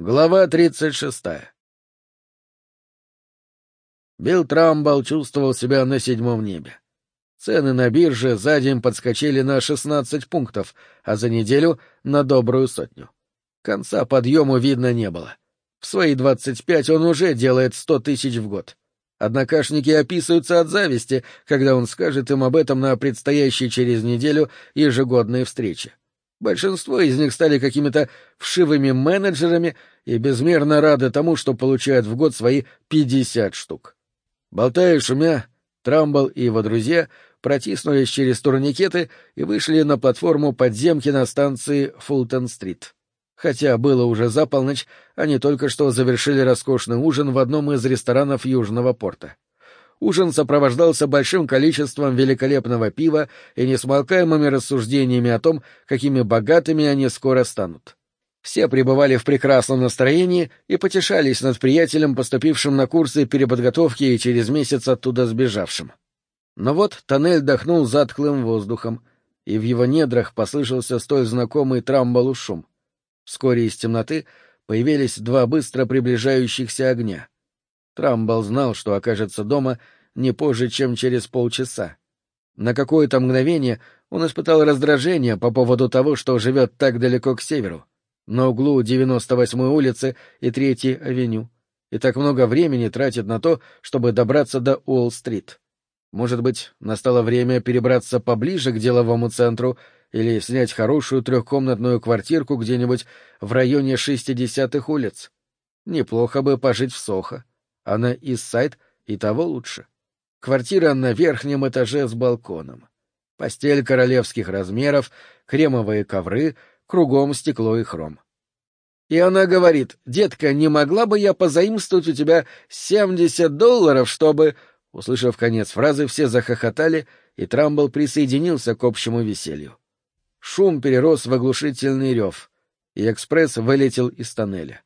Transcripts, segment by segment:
Глава 36. Билл Трамбл чувствовал себя на седьмом небе. Цены на бирже за день подскочили на 16 пунктов, а за неделю — на добрую сотню. Конца подъему видно не было. В свои 25 он уже делает 100 тысяч в год. Однокашники описываются от зависти, когда он скажет им об этом на предстоящей через неделю ежегодной встрече. Большинство из них стали какими-то вшивыми менеджерами и безмерно рады тому, что получают в год свои пятьдесят штук. Болтая шумя, Трамбл и его друзья протиснулись через турникеты и вышли на платформу подземки на станции Фултон-стрит. Хотя было уже за полночь, они только что завершили роскошный ужин в одном из ресторанов Южного порта. Ужин сопровождался большим количеством великолепного пива и несмолкаемыми рассуждениями о том, какими богатыми они скоро станут. Все пребывали в прекрасном настроении и потешались над приятелем, поступившим на курсы переподготовки и через месяц оттуда сбежавшим. Но вот тоннель дохнул затхлым воздухом, и в его недрах послышался столь знакомый трамбалу шум. Вскоре из темноты появились два быстро приближающихся огня — Трамбл знал, что окажется дома не позже, чем через полчаса. На какое-то мгновение он испытал раздражение по поводу того, что живет так далеко к северу, на углу 98-й улицы и 3-й авеню, и так много времени тратит на то, чтобы добраться до Уолл-стрит. Может быть, настало время перебраться поближе к деловому центру или снять хорошую трехкомнатную квартирку где-нибудь в районе 60-х улиц. Неплохо бы пожить в Сохо а на Иссайд и того лучше. Квартира на верхнем этаже с балконом. Постель королевских размеров, кремовые ковры, кругом стекло и хром. И она говорит, «Детка, не могла бы я позаимствовать у тебя семьдесят долларов, чтобы...» Услышав конец фразы, все захохотали, и Трамбл присоединился к общему веселью. Шум перерос в оглушительный рев, и экспресс вылетел из тоннеля.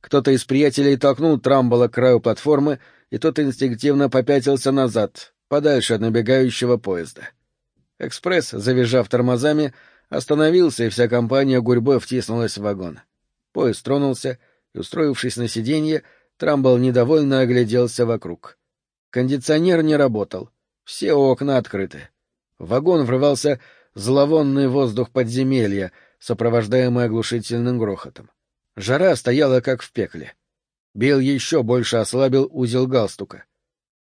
Кто-то из приятелей толкнул Трамбола к краю платформы, и тот инстинктивно попятился назад, подальше от набегающего поезда. Экспресс, завизжав тормозами, остановился, и вся компания гурьбой втиснулась в вагон. Поезд тронулся, и, устроившись на сиденье, Трамбл недовольно огляделся вокруг. Кондиционер не работал, все окна открыты. В вагон врывался зловонный воздух подземелья, сопровождаемый оглушительным грохотом. Жара стояла как в пекле. Билл еще больше ослабил узел галстука.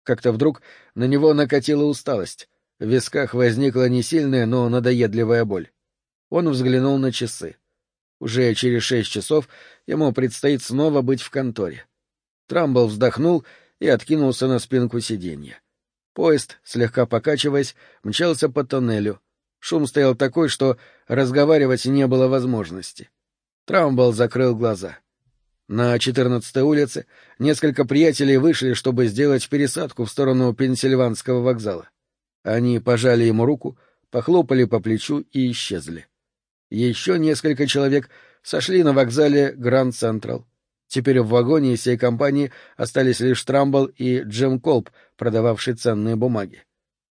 Как-то вдруг на него накатила усталость. В висках возникла не сильная, но надоедливая боль. Он взглянул на часы. Уже через шесть часов ему предстоит снова быть в конторе. Трамбл вздохнул и откинулся на спинку сиденья. Поезд, слегка покачиваясь, мчался по тоннелю. Шум стоял такой, что разговаривать не было возможности. Трамбл закрыл глаза. На 14-й улице несколько приятелей вышли, чтобы сделать пересадку в сторону Пенсильванского вокзала. Они пожали ему руку, похлопали по плечу и исчезли. Еще несколько человек сошли на вокзале Гранд Централ. Теперь в вагоне всей компании остались лишь Трамбл и Джим Колб, продававший ценные бумаги.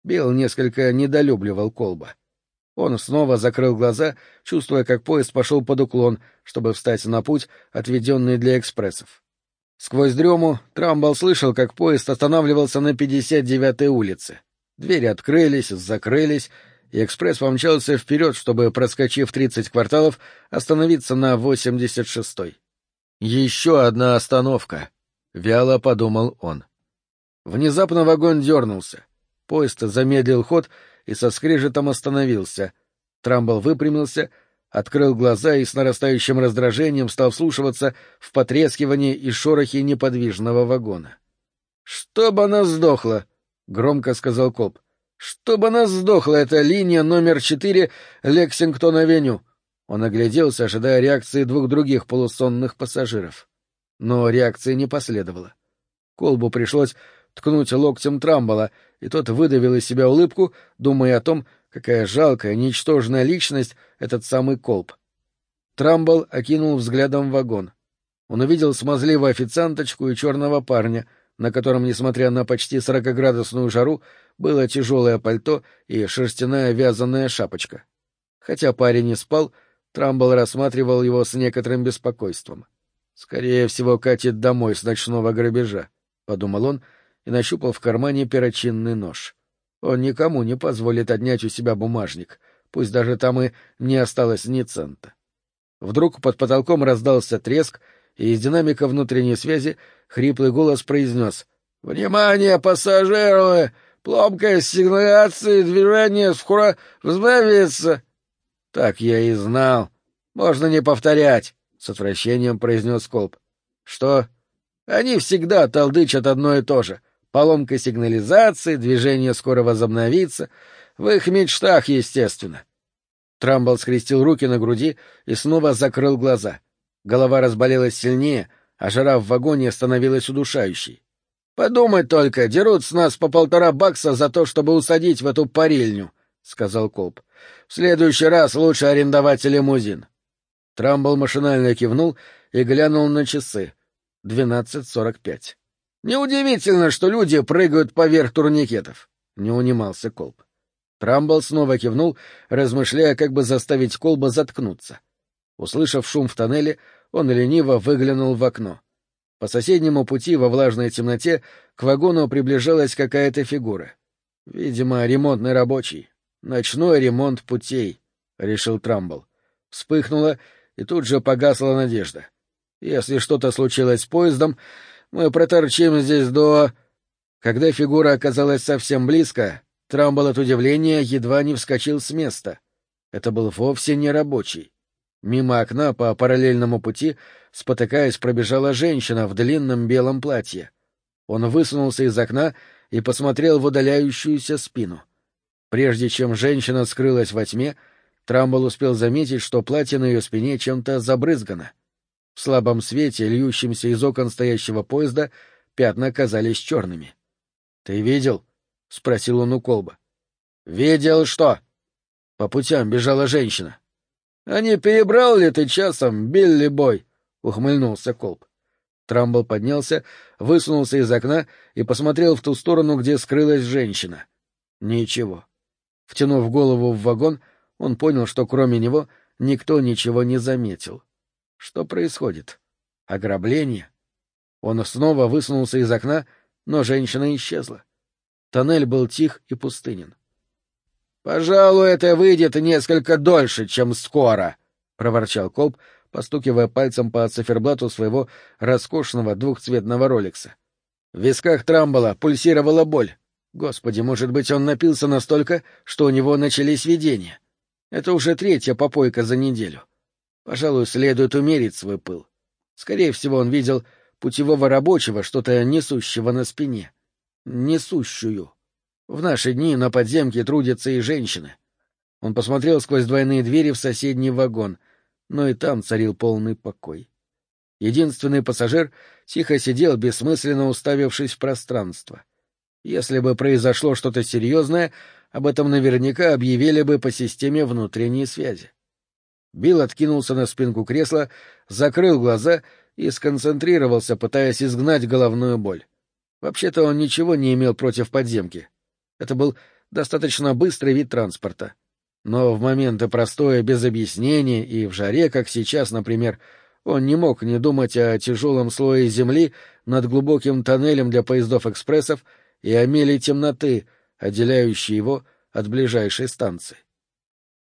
Билл несколько недолюбливал Колба. Он снова закрыл глаза, чувствуя, как поезд пошел под уклон, чтобы встать на путь, отведенный для экспрессов. Сквозь дрему Трамбл слышал, как поезд останавливался на 59-й улице. Двери открылись, закрылись, и экспресс помчался вперед, чтобы, проскочив 30 кварталов, остановиться на 86-й. Еще одна остановка, — вяло подумал он. Внезапно вагон дернулся. Поезд замедлил ход — и со скрежетом остановился. Трамбл выпрямился, открыл глаза и с нарастающим раздражением стал вслушиваться в потрескивание и шорохи неподвижного вагона. — Чтоб она сдохла! — громко сказал Коп. — Чтоб она сдохла, эта линия номер четыре Лексингтон-авеню! Он огляделся, ожидая реакции двух других полусонных пассажиров. Но реакции не последовало. Колбу пришлось ткнуть локтем Трамбола, и тот выдавил из себя улыбку, думая о том, какая жалкая, ничтожная личность этот самый Колб. Трамбл окинул взглядом вагон. Он увидел смазливую официанточку и черного парня, на котором, несмотря на почти сорокоградусную жару, было тяжелое пальто и шерстяная вязаная шапочка. Хотя парень не спал, Трамбл рассматривал его с некоторым беспокойством. Скорее всего, катит домой с ночного грабежа, — подумал он и нащупал в кармане перочинный нож. Он никому не позволит отнять у себя бумажник, пусть даже там и не осталось ни цента. Вдруг под потолком раздался треск, и из динамика внутренней связи хриплый голос произнес «Внимание, пассажиры! Пломкая сигналяция движения скоро возобновится!» «Так я и знал. Можно не повторять», — с отвращением произнес Колб. «Что?» «Они всегда толдычат одно и то же. Поломка сигнализации, движение скоро возобновится. В их мечтах, естественно». Трамбл скрестил руки на груди и снова закрыл глаза. Голова разболелась сильнее, а жара в вагоне становилась удушающей. «Подумать только, дерут с нас по полтора бакса за то, чтобы усадить в эту парильню», — сказал Колб. «В следующий раз лучше арендовать лимузин». Трамбл машинально кивнул и глянул на часы. Двенадцать сорок пять. «Неудивительно, что люди прыгают поверх турникетов», — не унимался Колб. Трамбл снова кивнул, размышляя, как бы заставить Колба заткнуться. Услышав шум в тоннеле, он лениво выглянул в окно. По соседнему пути во влажной темноте к вагону приближалась какая-то фигура. Видимо, ремонтный рабочий. Ночной ремонт путей, — решил Трамбл. Вспыхнула, и тут же погасла надежда. Если что-то случилось с поездом, мы проторчим здесь до... Когда фигура оказалась совсем близко, Трамбл от удивления едва не вскочил с места. Это был вовсе не рабочий. Мимо окна по параллельному пути, спотыкаясь, пробежала женщина в длинном белом платье. Он высунулся из окна и посмотрел в удаляющуюся спину. Прежде чем женщина скрылась во тьме, Трамбл успел заметить, что платье на ее спине чем-то забрызгано. В слабом свете, льющемся из окон стоящего поезда, пятна казались черными. — Ты видел? — спросил он у Колба. — Видел что? По путям бежала женщина. — А не перебрал ли ты часом, Билли Бой? — ухмыльнулся Колб. Трамбл поднялся, высунулся из окна и посмотрел в ту сторону, где скрылась женщина. Ничего. Втянув голову в вагон, он понял, что кроме него никто ничего не заметил. Что происходит? Ограбление? Он снова высунулся из окна, но женщина исчезла. Тоннель был тих и пустынен. — Пожалуй, это выйдет несколько дольше, чем скоро, — проворчал Колб, постукивая пальцем по циферблату своего роскошного двухцветного роликса. В висках Трамбола пульсировала боль. Господи, может быть, он напился настолько, что у него начались видения. Это уже третья попойка за неделю. Пожалуй, следует умерить свой пыл. Скорее всего, он видел путевого рабочего, что-то несущего на спине несущую. В наши дни на подземке трудятся и женщины. Он посмотрел сквозь двойные двери в соседний вагон, но и там царил полный покой. Единственный пассажир тихо сидел, бессмысленно уставившись в пространство. Если бы произошло что-то серьезное, об этом наверняка объявили бы по системе внутренней связи. Билл откинулся на спинку кресла, закрыл глаза и сконцентрировался, пытаясь изгнать головную боль. Вообще-то он ничего не имел против подземки. Это был достаточно быстрый вид транспорта. Но в моменты простоя без объяснения и в жаре, как сейчас, например, он не мог не думать о тяжелом слое земли над глубоким тоннелем для поездов-экспрессов и о мели темноты, отделяющей его от ближайшей станции.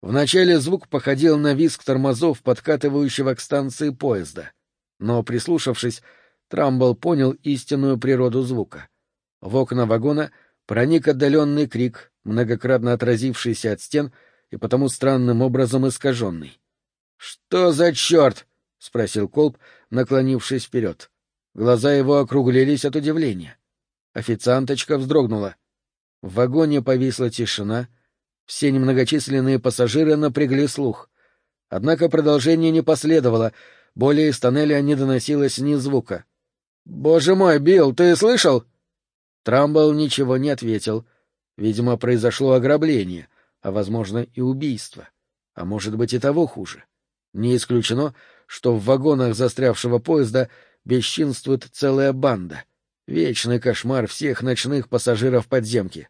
Вначале звук походил на визг тормозов, подкатывающего к станции поезда, но, прислушавшись, Трамбл понял истинную природу звука. В окна вагона проник отдаленный крик, многократно отразившийся от стен и потому странным образом искаженный. — Что за черт? — спросил Колб, наклонившись вперед. Глаза его округлились от удивления. Официанточка вздрогнула. В вагоне повисла тишина. Все немногочисленные пассажиры напрягли слух. Однако продолжение не последовало, более из тоннеля не доносилось ни звука. «Боже мой, Билл, ты слышал?» Трамбл ничего не ответил. Видимо, произошло ограбление, а, возможно, и убийство. А может быть, и того хуже. Не исключено, что в вагонах застрявшего поезда бесчинствует целая банда. Вечный кошмар всех ночных пассажиров подземки.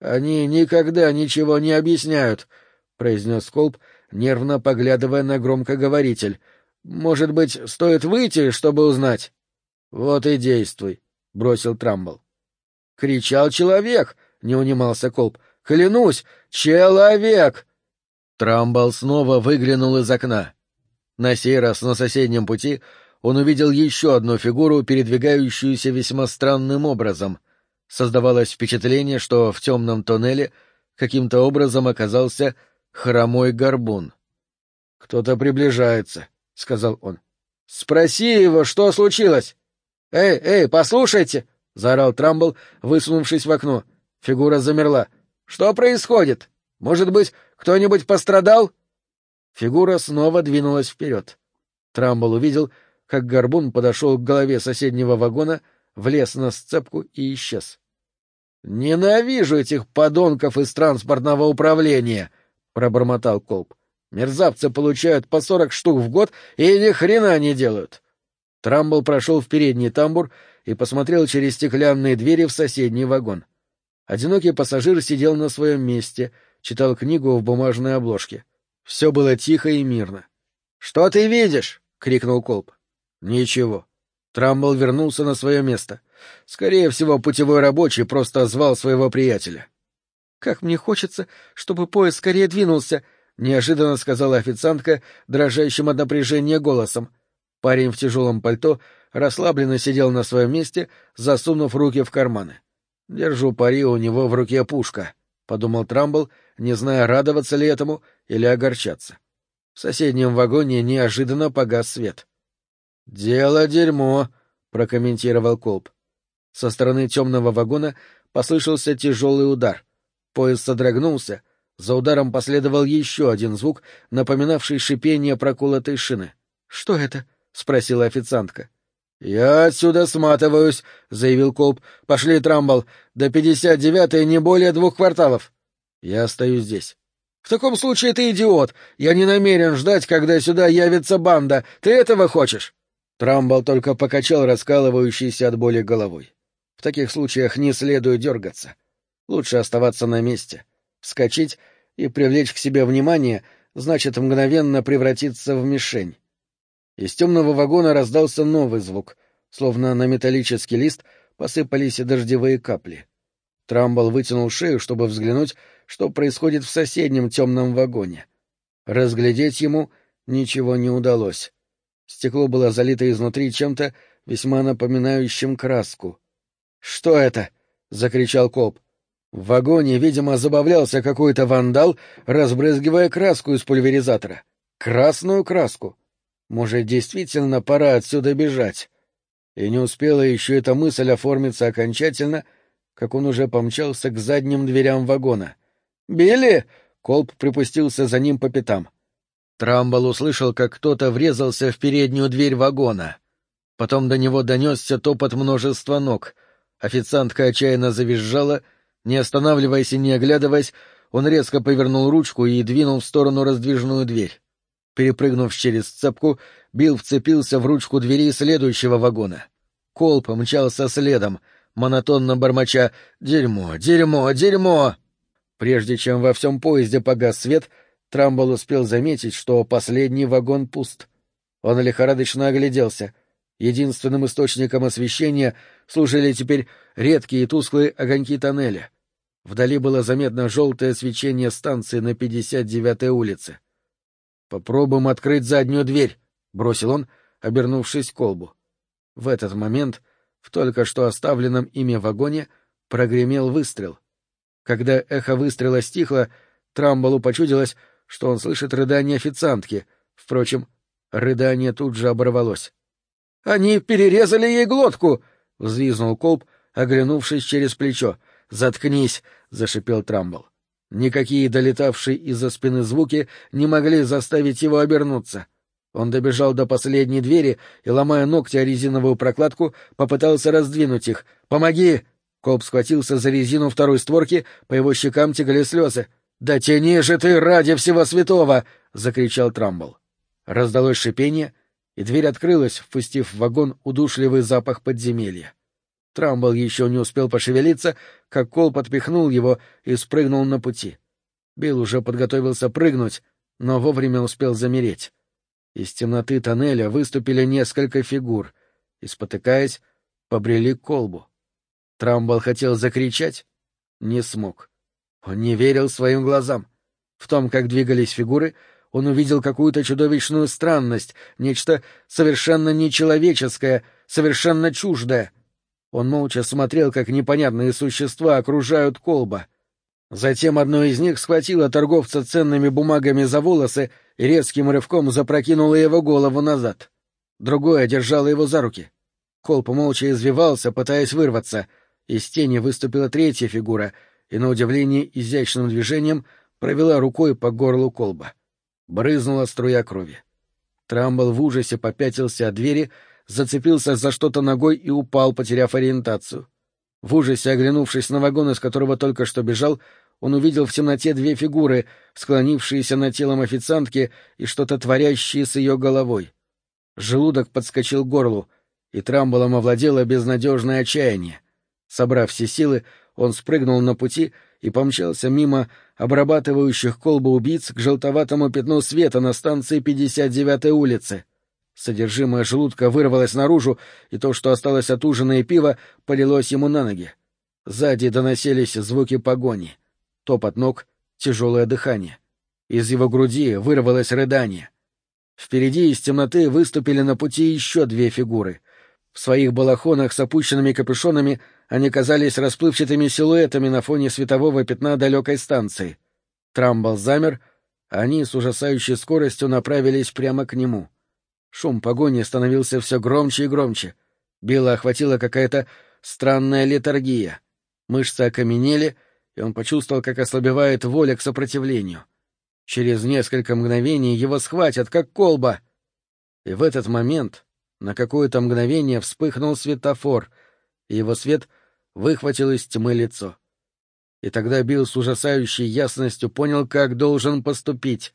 «Они никогда ничего не объясняют», — произнес Колб, нервно поглядывая на громкоговоритель. Может быть, стоит выйти, чтобы узнать? — Вот и действуй, — бросил Трамбл. — Кричал человек, — не унимался Колб. — Клянусь, человек! Трамбл снова выглянул из окна. На сей раз на соседнем пути он увидел еще одну фигуру, передвигающуюся весьма странным образом. Создавалось впечатление, что в темном тоннеле каким-то образом оказался хромой горбун. — Кто-то приближается, — сказал он. — Спроси его, что случилось. — Эй, эй, послушайте! — заорал Трамбл, высунувшись в окно. Фигура замерла. — Что происходит? Может быть, кто-нибудь пострадал? Фигура снова двинулась вперед. Трамбл увидел, как горбун подошел к голове соседнего вагона, влез на сцепку и исчез. — Ненавижу этих подонков из транспортного управления! — пробормотал Колб. — Мерзавцы получают по сорок штук в год и ни хрена не делают. Трамбл прошел в передний тамбур и посмотрел через стеклянные двери в соседний вагон. Одинокий пассажир сидел на своем месте, читал книгу в бумажной обложке. Все было тихо и мирно. — Что ты видишь? — крикнул Колб. Ничего. Трамбл вернулся на свое место. Скорее всего, путевой рабочий просто звал своего приятеля. «Как мне хочется, чтобы поезд скорее двинулся!» — неожиданно сказала официантка, дрожащим от напряжения голосом. Парень в тяжелом пальто расслабленно сидел на своем месте, засунув руки в карманы. «Держу пари, у него в руке пушка», — подумал Трамбл, не зная, радоваться ли этому или огорчаться. В соседнем вагоне неожиданно погас свет. «Дело дерьмо», — прокомментировал Колб. Со стороны темного вагона послышался тяжелый удар. Поезд содрогнулся. За ударом последовал еще один звук, напоминавший шипение проколотой шины. «Что это?» — спросила официантка. «Я отсюда сматываюсь», — заявил Колб. «Пошли, Трамбл. До пятьдесят девятой не более двух кварталов». «Я остаюсь здесь». «В таком случае ты идиот. Я не намерен ждать, когда сюда явится банда. Ты этого хочешь?» Трамбл только покачал раскалывающейся от боли головой. В таких случаях не следует дергаться. Лучше оставаться на месте. Вскочить и привлечь к себе внимание значит мгновенно превратиться в мишень. Из темного вагона раздался новый звук, словно на металлический лист посыпались дождевые капли. Трамбл вытянул шею, чтобы взглянуть, что происходит в соседнем темном вагоне. Разглядеть ему ничего не удалось. Стекло было залито изнутри чем-то весьма напоминающим краску. «Что это?» — закричал коп. В вагоне, видимо, забавлялся какой-то вандал, разбрызгивая краску из пульверизатора. Красную краску. Может, действительно пора отсюда бежать? И не успела еще эта мысль оформиться окончательно, как он уже помчался к задним дверям вагона. «Билли!» — Колб припустился за ним по пятам. Трамбл услышал, как кто-то врезался в переднюю дверь вагона. Потом до него донесся топот множества ног. Официантка отчаянно завизжала. Не останавливаясь и не оглядываясь, он резко повернул ручку и двинул в сторону раздвижную дверь. Перепрыгнув через цепку, Билл вцепился в ручку двери следующего вагона. Кол помчался следом, монотонно бормоча «Дерьмо! Дерьмо! Дерьмо!». Прежде чем во всем поезде погас свет, Трамбл успел заметить, что последний вагон пуст. Он лихорадочно огляделся. Единственным источником освещения служили теперь редкие и тусклые огоньки тоннеля. Вдали было заметно желтое свечение станции на 59-й улице. «Попробуем открыть заднюю дверь», — бросил он, обернувшись к колбу. В этот момент в только что оставленном ими вагоне прогремел выстрел. Когда эхо выстрела стихло, Трамболу почудилось, что он слышит рыдание официантки. Впрочем, рыдание тут же оборвалось. — Они перерезали ей глотку! — взвизнул Колб, оглянувшись через плечо. — Заткнись! — зашипел Трамбл. Никакие долетавшие из-за спины звуки не могли заставить его обернуться. Он добежал до последней двери и, ломая ногти о резиновую прокладку, попытался раздвинуть их. «Помоги!» Колб схватился за резину второй створки, по его щекам текли слезы. «Да тяни же ты ради всего святого!» — закричал Трамбл. Раздалось шипение, и дверь открылась, впустив в вагон удушливый запах подземелья. Трамбл еще не успел пошевелиться, как Кол подпихнул его и спрыгнул на пути. Билл уже подготовился прыгнуть, но вовремя успел замереть. Из темноты тоннеля выступили несколько фигур и, спотыкаясь, побрели к колбу. Трамбл хотел закричать, не смог. Он не верил своим глазам. В том, как двигались фигуры, он увидел какую-то чудовищную странность, нечто совершенно нечеловеческое, совершенно чуждое. Он молча смотрел, как непонятные существа окружают колба. Затем одно из них схватило торговца ценными бумагами за волосы и резким рывком запрокинуло его голову назад. Другое держало его за руки. Колб молча извивался, пытаясь вырваться. Из тени выступила третья фигура и, на удивление изящным движением, провела рукой по горлу колба. Брызнула струя крови. Трамбл в ужасе попятился от двери, зацепился за что-то ногой и упал, потеряв ориентацию. В ужасе, оглянувшись на вагон, из которого только что бежал, он увидел в темноте две фигуры, склонившиеся над телом официантки и что-то творящее с ее головой. Желудок подскочил к горлу, и Трамблом овладело безнадежное отчаяние. Собрав все силы, он спрыгнул на пути и помчался мимо обрабатывающих колбу убийц к желтоватому пятну света на станции 59-й улицы. Содержимое желудка вырвалось наружу, и то, что осталось от ужина и пива, полилось ему на ноги. Сзади доносились звуки погони. Топот ног, тяжелое дыхание. Из его груди вырвалось рыдание. Впереди из темноты выступили на пути еще две фигуры. В своих балахонах с опущенными капюшонами они казались расплывчатыми силуэтами на фоне светового пятна далекой станции. Трамбл замер, а они с ужасающей скоростью направились прямо к нему. Шум погони становился все громче и громче. Билла охватила какая-то странная летаргия. Мышцы окаменели, и он почувствовал, как ослабевает воля к сопротивлению. Через несколько мгновений его схватят, как колба. И в этот момент на какое-то мгновение вспыхнул светофор, и его свет выхватил из тьмы лицо. И тогда Билл с ужасающей ясностью понял, как должен поступить.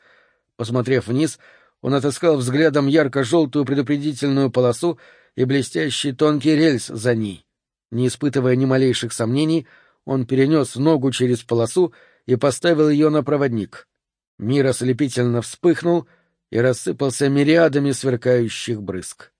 Посмотрев вниз, он отыскал взглядом ярко-желтую предупредительную полосу и блестящий тонкий рельс за ней. Не испытывая ни малейших сомнений, он перенес ногу через полосу и поставил ее на проводник. Мир ослепительно вспыхнул и рассыпался мириадами сверкающих брызг.